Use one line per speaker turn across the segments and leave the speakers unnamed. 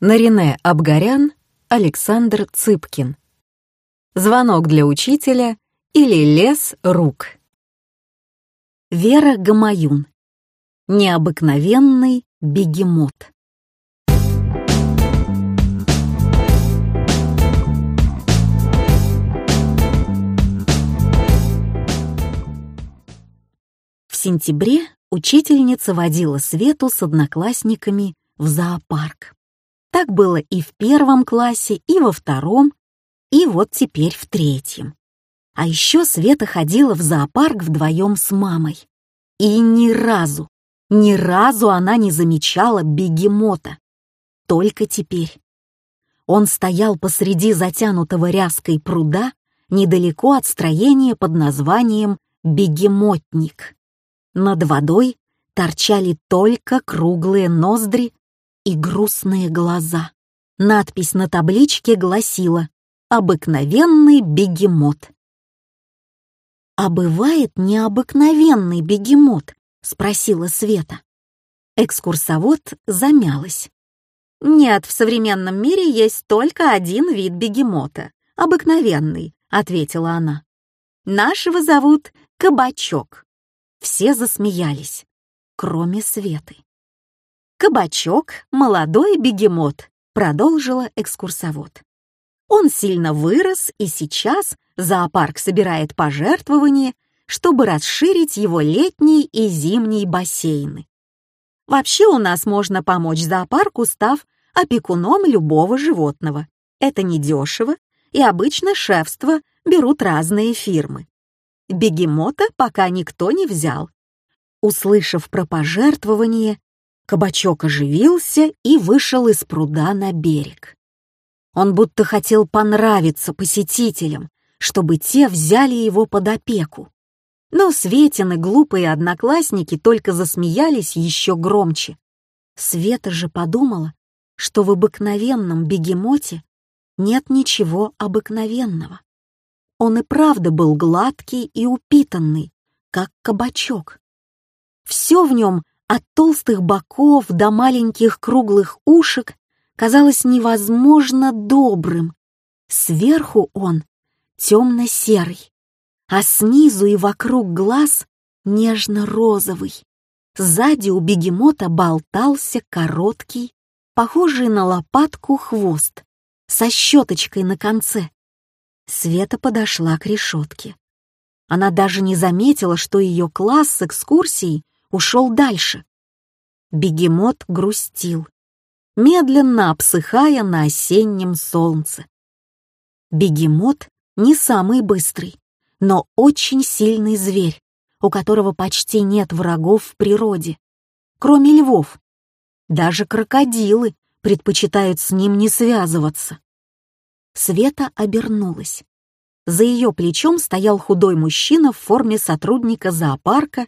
Нарине Абгарян, Александр Цыпкин. Звонок для учителя или лес рук. Вера Гамаюн. Необыкновенный бегемот. В сентябре учительница водила Свету с одноклассниками в зоопарк. Так было и в первом классе, и во втором, и вот теперь в третьем. А еще Света ходила в зоопарк вдвоем с мамой. И ни разу, ни разу она не замечала бегемота. Только теперь. Он стоял посреди затянутого ряской пруда недалеко от строения под названием «Бегемотник». Над водой торчали только круглые ноздри и грустные глаза. Надпись на табличке гласила «Обыкновенный бегемот». «А бывает необыкновенный бегемот?» — спросила Света. Экскурсовод замялась. «Нет, в современном мире есть только один вид бегемота — обыкновенный», — ответила она. «Нашего зовут Кабачок». Все засмеялись, кроме Светы. «Кабачок — молодой бегемот», — продолжила экскурсовод. Он сильно вырос, и сейчас зоопарк собирает пожертвования, чтобы расширить его летний и зимний бассейны. Вообще у нас можно помочь зоопарку, став опекуном любого животного. Это недешево, и обычно шефство берут разные фирмы. Бегемота пока никто не взял. Услышав про пожертвование, Кабачок оживился и вышел из пруда на берег. Он будто хотел понравиться посетителям, чтобы те взяли его под опеку. Но Светины глупые одноклассники только засмеялись еще громче. Света же подумала, что в обыкновенном бегемоте нет ничего обыкновенного. Он и правда был гладкий и упитанный, как кабачок. Все в нем от толстых боков до маленьких круглых ушек казалось невозможно добрым. Сверху он темно-серый, а снизу и вокруг глаз нежно-розовый. Сзади у бегемота болтался короткий, похожий на лопатку хвост, со щеточкой на конце. Света подошла к решетке. Она даже не заметила, что ее класс с экскурсией ушел дальше. Бегемот грустил, медленно обсыхая на осеннем солнце. Бегемот не самый быстрый, но очень сильный зверь, у которого почти нет врагов в природе, кроме львов. Даже крокодилы предпочитают с ним не связываться. Света обернулась. За ее плечом стоял худой мужчина в форме сотрудника зоопарка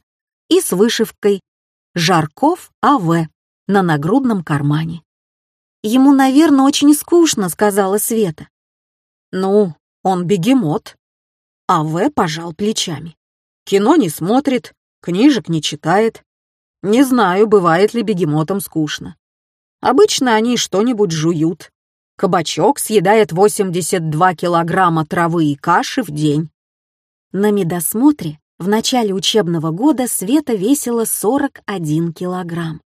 и с вышивкой «Жарков А.В.» на нагрудном кармане. «Ему, наверное, очень скучно», — сказала Света. «Ну, он бегемот». А.В. пожал плечами. «Кино не смотрит, книжек не читает. Не знаю, бывает ли бегемотам скучно. Обычно они что-нибудь жуют. Кабачок съедает 82 килограмма травы и каши в день». На медосмотре в начале учебного года Света весила 41 килограмм.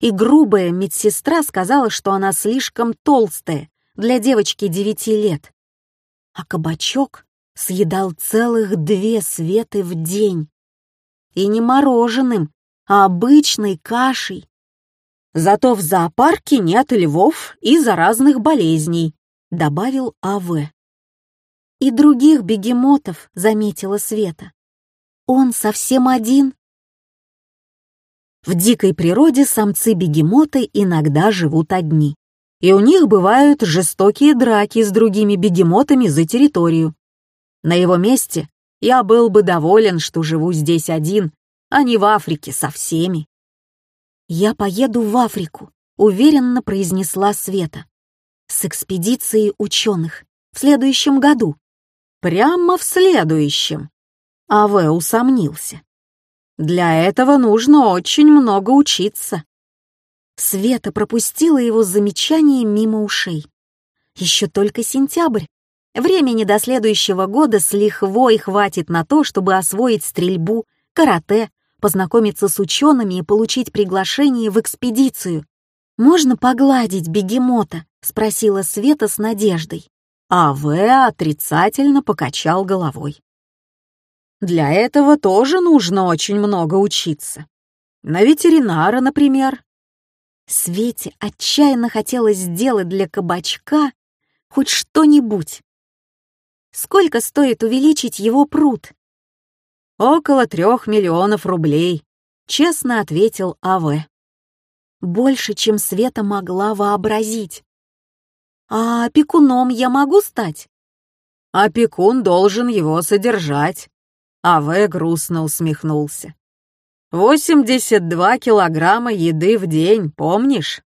И грубая медсестра сказала, что она слишком толстая для девочки 9 лет. А кабачок съедал целых две Светы в день. И не мороженым, а обычной кашей. Зато в зоопарке нет львов и заразных болезней, добавил А.В. И других бегемотов, заметила Света. Он совсем один. В дикой природе самцы-бегемоты иногда живут одни. И у них бывают жестокие драки с другими бегемотами за территорию. На его месте я был бы доволен, что живу здесь один, а не в Африке со всеми. «Я поеду в Африку», — уверенно произнесла Света. «С экспедицией ученых. В следующем году». «Прямо в следующем», а.В. усомнился. Для этого нужно очень много учиться. Света пропустила его замечание мимо ушей. Еще только сентябрь. Времени до следующего года с лихвой хватит на то, чтобы освоить стрельбу, карате, познакомиться с учеными и получить приглашение в экспедицию. «Можно погладить бегемота?» — спросила Света с надеждой. А В отрицательно покачал головой. «Для этого тоже нужно очень много учиться. На ветеринара, например». Свете отчаянно хотелось сделать для кабачка хоть что-нибудь. Сколько стоит увеличить его пруд? Около трех миллионов рублей, честно ответил А.В. Больше, чем Света могла вообразить. А опекуном я могу стать? Опекун должен его содержать. А.В. грустно усмехнулся. Восемьдесят два килограмма еды в день, помнишь?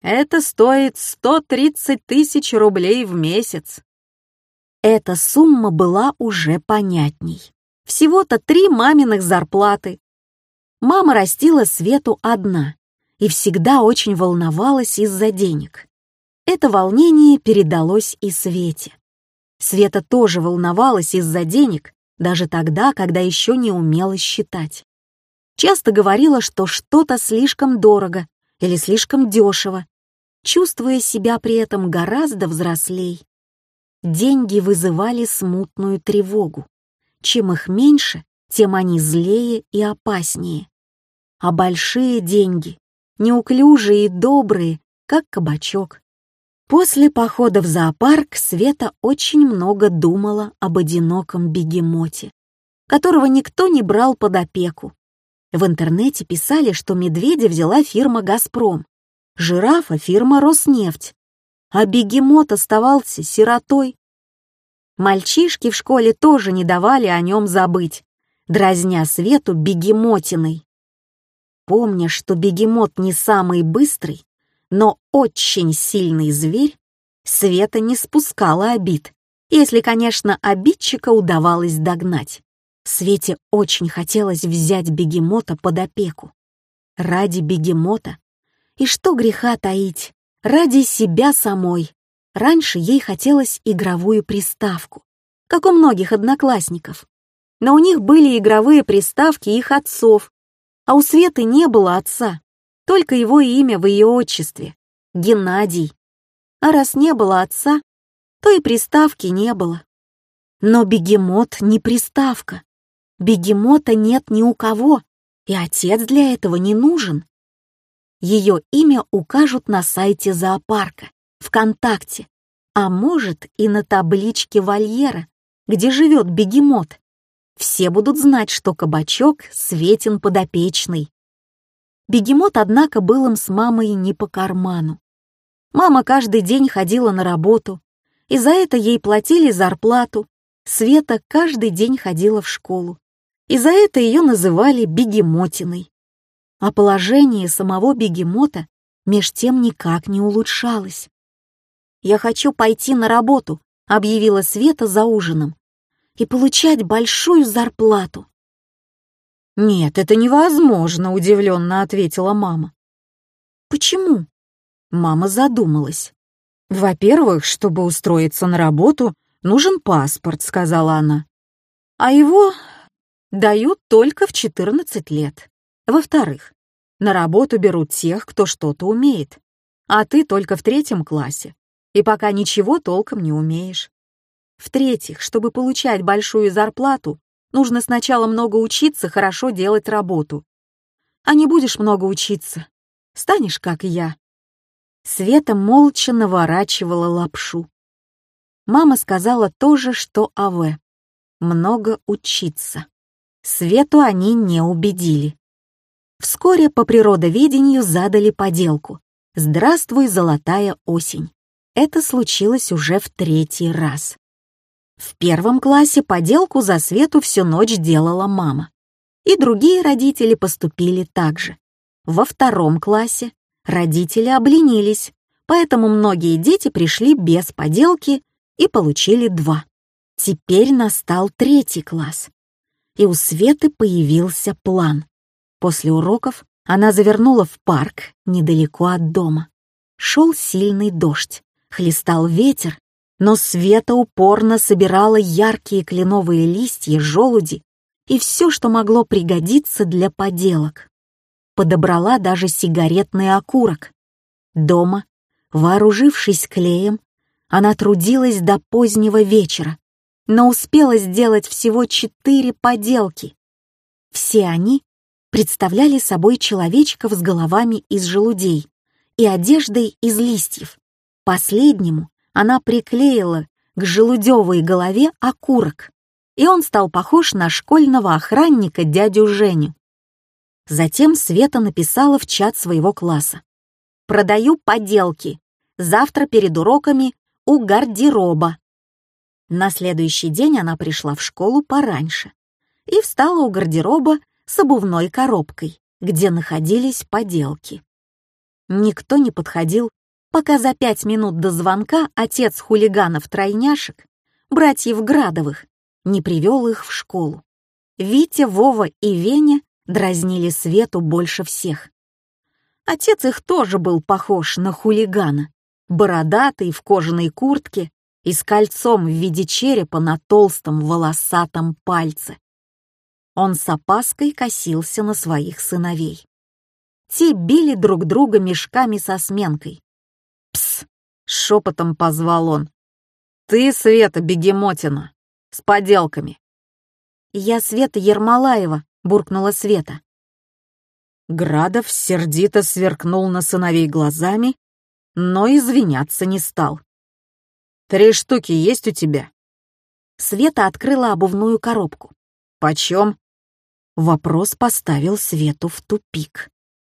Это стоит сто тридцать тысяч рублей в месяц. Эта сумма была уже понятней. Всего-то три маминых зарплаты. Мама растила Свету одна и всегда очень волновалась из-за денег. Это волнение передалось и Свете. Света тоже волновалась из-за денег, даже тогда, когда еще не умела считать. Часто говорила, что что-то слишком дорого или слишком дешево, чувствуя себя при этом гораздо взрослей деньги вызывали смутную тревогу. Чем их меньше, тем они злее и опаснее. А большие деньги, неуклюжие и добрые, как кабачок. После похода в зоопарк Света очень много думала об одиноком бегемоте, которого никто не брал под опеку. В интернете писали, что медведя взяла фирма «Газпром», жирафа — фирма «Роснефть», а бегемот оставался сиротой. Мальчишки в школе тоже не давали о нем забыть, дразня Свету бегемотиной. Помня, что бегемот не самый быстрый, но очень сильный зверь, Света не спускала обид, если, конечно, обидчика удавалось догнать. Свете очень хотелось взять бегемота под опеку. Ради бегемота. И что греха таить, ради себя самой. Раньше ей хотелось игровую приставку, как у многих одноклассников. Но у них были игровые приставки их отцов, а у Светы не было отца, только его имя в ее отчестве — Геннадий. А раз не было отца, то и приставки не было. Но бегемот не приставка. Бегемота нет ни у кого, и отец для этого не нужен. Ее имя укажут на сайте зоопарка, ВКонтакте, а может и на табличке вольера, где живет бегемот. Все будут знать, что кабачок Светин подопечный. Бегемот, однако, был им с мамой не по карману. Мама каждый день ходила на работу, и за это ей платили зарплату. Света каждый день ходила в школу, и за это ее называли бегемотиной а положение самого бегемота меж тем никак не улучшалось. «Я хочу пойти на работу», — объявила Света за ужином, «и получать большую зарплату». «Нет, это невозможно», — удивленно ответила мама. «Почему?» Мама задумалась. «Во-первых, чтобы устроиться на работу, нужен паспорт», — сказала она. «А его дают только в 14 лет. Во-вторых, на работу берут тех, кто что-то умеет, а ты только в третьем классе, и пока ничего толком не умеешь. В-третьих, чтобы получать большую зарплату, нужно сначала много учиться хорошо делать работу. А не будешь много учиться, станешь как я. Света молча наворачивала лапшу. Мама сказала то же, что АВ. Много учиться. Свету они не убедили. Вскоре по природоведению задали поделку «Здравствуй, золотая осень». Это случилось уже в третий раз. В первом классе поделку за Свету всю ночь делала мама. И другие родители поступили так же. Во втором классе родители обленились, поэтому многие дети пришли без поделки и получили два. Теперь настал третий класс. И у Светы появился план. После уроков Она завернула в парк недалеко от дома. Шел сильный дождь, хлестал ветер, но Света упорно собирала яркие кленовые листья, желуди и все, что могло пригодиться для поделок. Подобрала даже сигаретный окурок. Дома, вооружившись клеем, она трудилась до позднего вечера, но успела сделать всего четыре поделки. Все они представляли собой человечков с головами из желудей и одеждой из листьев. Последнему она приклеила к желудевой голове окурок, и он стал похож на школьного охранника дядю Женю. Затем Света написала в чат своего класса. «Продаю поделки. Завтра перед уроками у гардероба». На следующий день она пришла в школу пораньше и встала у гардероба с обувной коробкой, где находились поделки. Никто не подходил, пока за пять минут до звонка отец хулиганов-тройняшек, братьев Градовых, не привел их в школу. Витя, Вова и Веня дразнили Свету больше всех. Отец их тоже был похож на хулигана, бородатый в кожаной куртке и с кольцом в виде черепа на толстом волосатом пальце. Он с опаской косился на своих сыновей. Те били друг друга мешками со сменкой. Шепотом позвал он. «Ты, Света Бегемотина, с поделками!» «Я Света Ермолаева», — буркнула Света. Градов сердито сверкнул на сыновей глазами, но извиняться не стал. «Три штуки есть у тебя?» Света открыла обувную коробку. «Почем?» Вопрос поставил Свету в тупик.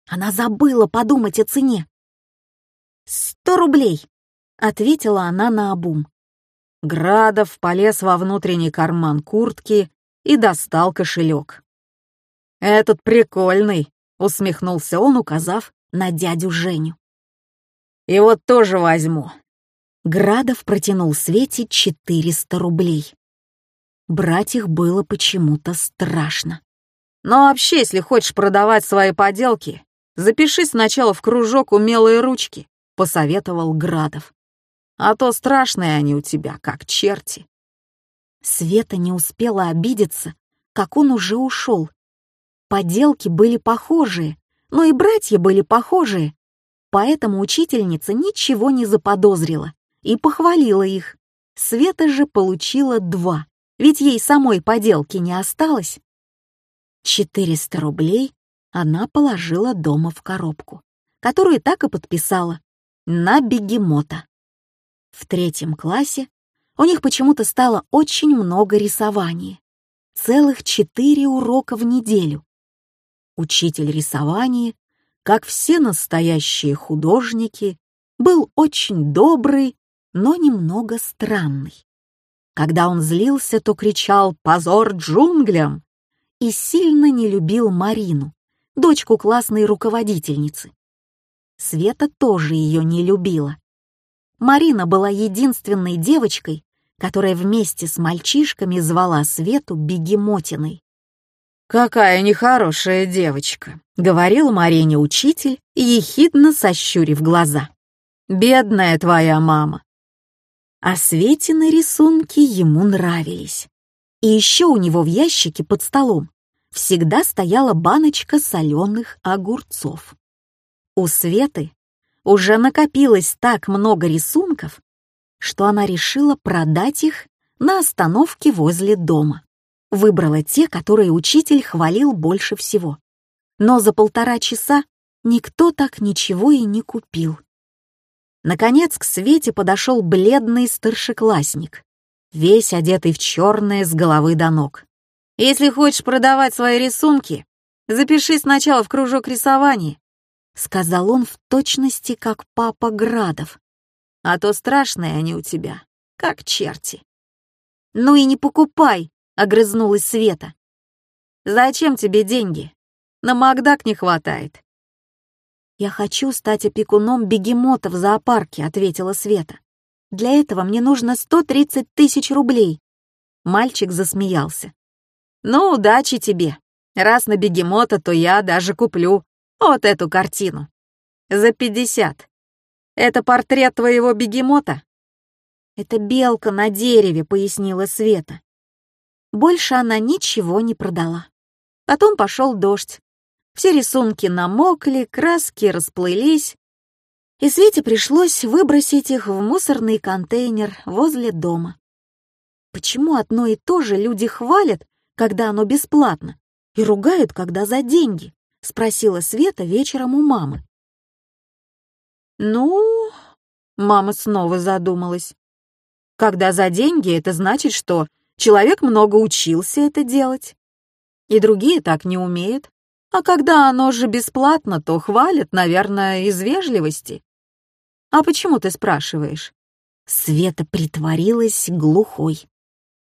Она забыла подумать о цене. «Сто рублей», — ответила она на обум. Градов полез во внутренний карман куртки и достал кошелек. «Этот прикольный», — усмехнулся он, указав на дядю Женю. «И вот тоже возьму». Градов протянул Свете 400 рублей. Брать их было почему-то страшно. Но вообще, если хочешь продавать свои поделки, запиши сначала в кружок умелые ручки, посоветовал Градов. А то страшные они у тебя, как черти. Света не успела обидеться, как он уже ушел. Поделки были похожие, но и братья были похожие, поэтому учительница ничего не заподозрила и похвалила их. Света же получила два, ведь ей самой поделки не осталось. 400 рублей она положила дома в коробку, которую так и подписала на бегемота. В третьем классе у них почему-то стало очень много рисования. Целых четыре урока в неделю. Учитель рисования, как все настоящие художники, был очень добрый, но немного странный. Когда он злился, то кричал «Позор джунглям!» и сильно не любил Марину, дочку классной руководительницы. Света тоже ее не любила. Марина была единственной девочкой, которая вместе с мальчишками звала Свету бегемотиной. «Какая нехорошая девочка», — говорил Марине учитель, ехидно сощурив глаза. «Бедная твоя мама». А Светины рисунки ему нравились. И еще у него в ящике под столом всегда стояла баночка соленых огурцов. У Светы уже накопилось так много рисунков, что она решила продать их на остановке возле дома. Выбрала те, которые учитель хвалил больше всего. Но за полтора часа никто так ничего и не купил. Наконец к Свете подошел бледный старшеклассник, весь одетый в черное с головы до ног. Если хочешь продавать свои рисунки, запиши сначала в кружок рисования», — сказал он в точности, как папа Градов. «А то страшные они у тебя, как черти». «Ну и не покупай», — огрызнулась Света. «Зачем тебе деньги? На Макдак не хватает». «Я хочу стать опекуном бегемота в зоопарке», — ответила Света. «Для этого мне нужно 130 тысяч рублей». Мальчик засмеялся. «Ну, удачи тебе. Раз на бегемота, то я даже куплю. Вот эту картину. За пятьдесят. Это портрет твоего бегемота?» «Это белка на дереве», — пояснила Света. Больше она ничего не продала. Потом пошел дождь. Все рисунки намокли, краски расплылись, и Свете пришлось выбросить их в мусорный контейнер возле дома. Почему одно и то же люди хвалят, когда оно бесплатно, и ругают, когда за деньги? Спросила Света вечером у мамы. Ну, мама снова задумалась. Когда за деньги, это значит, что человек много учился это делать. И другие так не умеют. А когда оно же бесплатно, то хвалят, наверное, из вежливости. А почему ты спрашиваешь? Света притворилась глухой.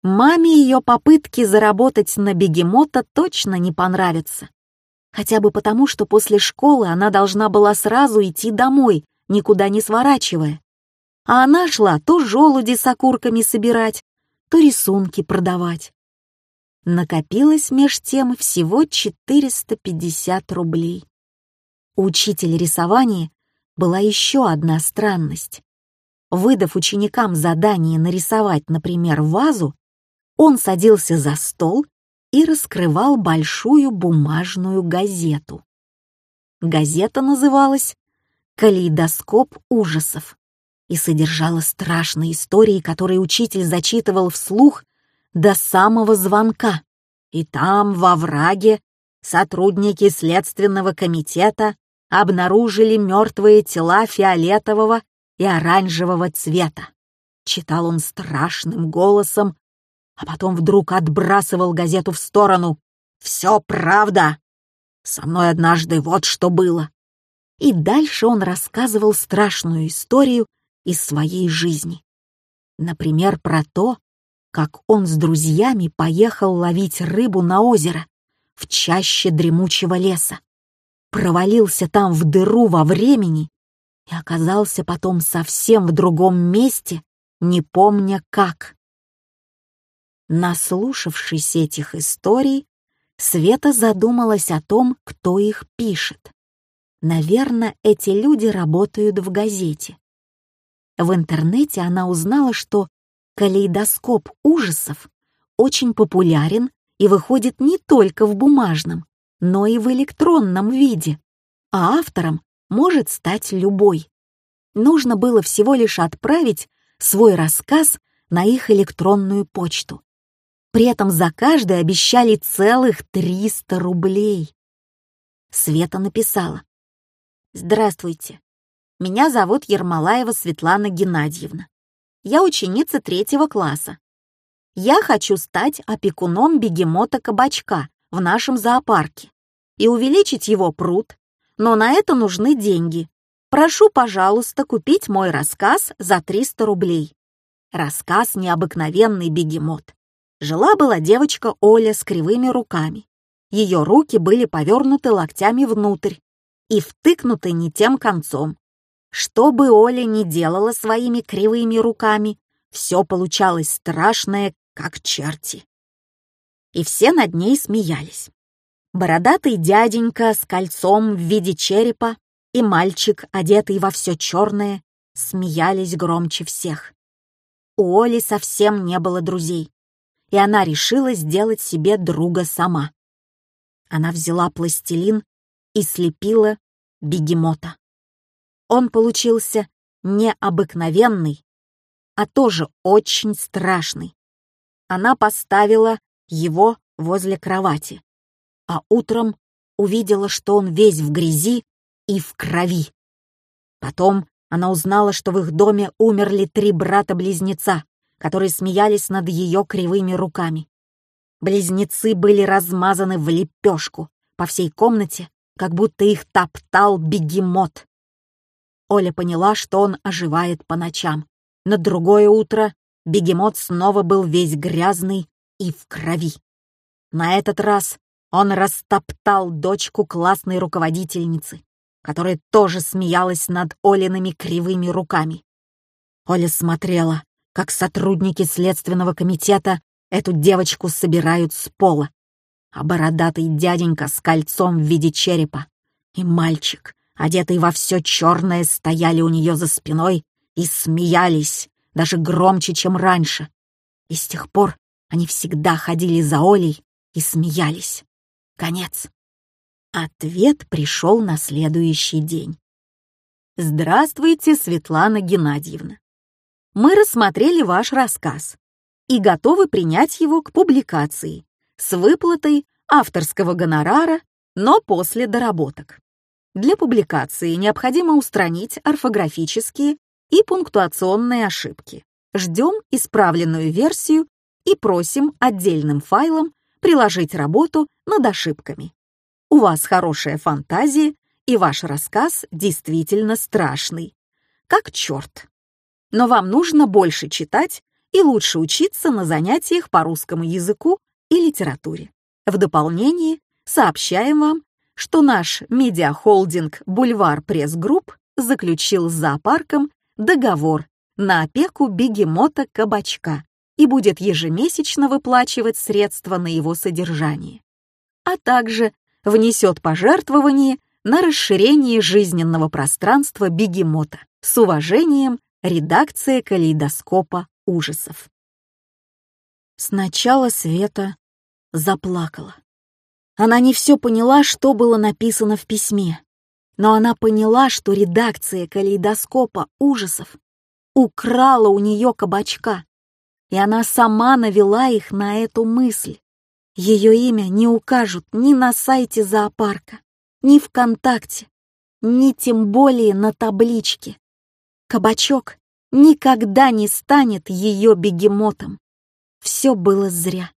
Маме ее попытки заработать на бегемота точно не понравятся. Хотя бы потому, что после школы она должна была сразу идти домой, никуда не сворачивая. А она шла то желуди с окурками собирать, то рисунки продавать. Накопилось меж тем всего 450 рублей. У учителя рисования была еще одна странность. Выдав ученикам задание нарисовать, например, вазу, он садился за стол и раскрывал большую бумажную газету. Газета называлась «Калейдоскоп ужасов» и содержала страшные истории, которые учитель зачитывал вслух до самого звонка. И там, во враге, сотрудники Следственного комитета обнаружили мертвые тела фиолетового и оранжевого цвета. Читал он страшным голосом, а потом вдруг отбрасывал газету в сторону. «Все правда! Со мной однажды вот что было!» И дальше он рассказывал страшную историю из своей жизни. Например, про то, как он с друзьями поехал ловить рыбу на озеро в чаще дремучего леса, провалился там в дыру во времени и оказался потом совсем в другом месте, не помня как. Наслушавшись этих историй, Света задумалась о том, кто их пишет. Наверное, эти люди работают в газете. В интернете она узнала, что калейдоскоп ужасов очень популярен и выходит не только в бумажном, но и в электронном виде, а автором может стать любой. Нужно было всего лишь отправить свой рассказ на их электронную почту. При этом за каждый обещали целых 300 рублей. Света написала. «Здравствуйте. Меня зовут Ермолаева Светлана Геннадьевна. Я ученица третьего класса. Я хочу стать опекуном бегемота-кабачка в нашем зоопарке и увеличить его пруд, но на это нужны деньги. Прошу, пожалуйста, купить мой рассказ за 300 рублей. Рассказ «Необыкновенный бегемот». Жила-была девочка Оля с кривыми руками. Ее руки были повернуты локтями внутрь и втыкнуты не тем концом. Что бы Оля ни делала своими кривыми руками, все получалось страшное, как черти. И все над ней смеялись. Бородатый дяденька с кольцом в виде черепа и мальчик, одетый во все черное, смеялись громче всех. У Оли совсем не было друзей и она решила сделать себе друга сама. Она взяла пластилин и слепила бегемота. Он получился необыкновенный, а тоже очень страшный. Она поставила его возле кровати, а утром увидела, что он весь в грязи и в крови. Потом она узнала, что в их доме умерли три брата-близнеца, которые смеялись над ее кривыми руками. Близнецы были размазаны в лепешку по всей комнате, как будто их топтал бегемот. Оля поняла, что он оживает по ночам. На другое утро бегемот снова был весь грязный и в крови. На этот раз он растоптал дочку классной руководительницы, которая тоже смеялась над Олиными кривыми руками. Оля смотрела, как сотрудники Следственного комитета эту девочку собирают с пола, а бородатый дяденька с кольцом в виде черепа и мальчик, одетый во все черное, стояли у нее за спиной и смеялись, даже громче, чем раньше. И с тех пор они всегда ходили за Олей и смеялись. Конец. Ответ пришел на следующий день. Здравствуйте, Светлана Геннадьевна. Мы рассмотрели ваш рассказ и готовы принять его к публикации с выплатой авторского гонорара, но после доработок. Для публикации необходимо устранить орфографические и пунктуационные ошибки. Ждем исправленную версию и просим отдельным файлом приложить работу над ошибками. У вас хорошая фантазия, и ваш рассказ действительно страшный. Как черт. Но вам нужно больше читать и лучше учиться на занятиях по русскому языку и литературе. В дополнение сообщаем вам, что наш медиахолдинг «Бульвар Пресс-Групп» заключил с зоопарком договор на опеку бегемота Кабачка и будет ежемесячно выплачивать средства на его содержание, а также внесет пожертвование на расширение жизненного пространства бегемота. С уважением, редакция калейдоскопа ужасов. Сначала Света заплакала. Она не все поняла, что было написано в письме, но она поняла, что редакция калейдоскопа ужасов украла у нее кабачка, и она сама навела их на эту мысль. Ее имя не укажут ни на сайте зоопарка, ни ВКонтакте, ни тем более на табличке. Кабачок никогда не станет ее бегемотом. Все было зря.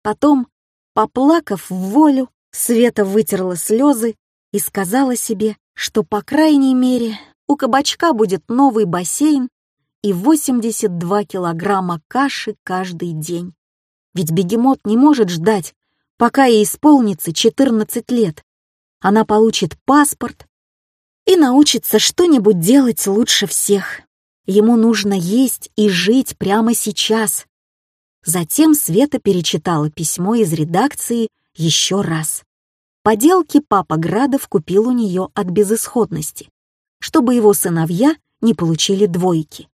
Потом, поплакав в волю, Света вытерла слезы и сказала себе, что, по крайней мере, у кабачка будет новый бассейн и 82 килограмма каши каждый день. Ведь бегемот не может ждать, пока ей исполнится 14 лет. Она получит паспорт и научится что-нибудь делать лучше всех. Ему нужно есть и жить прямо сейчас. Затем Света перечитала письмо из редакции еще раз. Поделки папа Градов купил у нее от безысходности, чтобы его сыновья не получили двойки.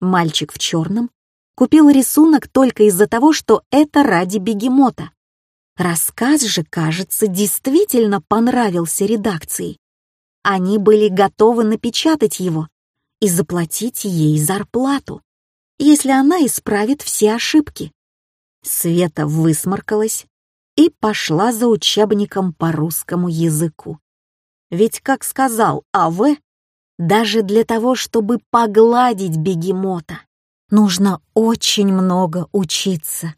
Мальчик в черном купил рисунок только из-за того, что это ради бегемота. Рассказ же, кажется, действительно понравился редакции. Они были готовы напечатать его, и заплатить ей зарплату, если она исправит все ошибки. Света высморкалась и пошла за учебником по русскому языку. Ведь, как сказал А.В., даже для того, чтобы погладить бегемота, нужно очень много учиться.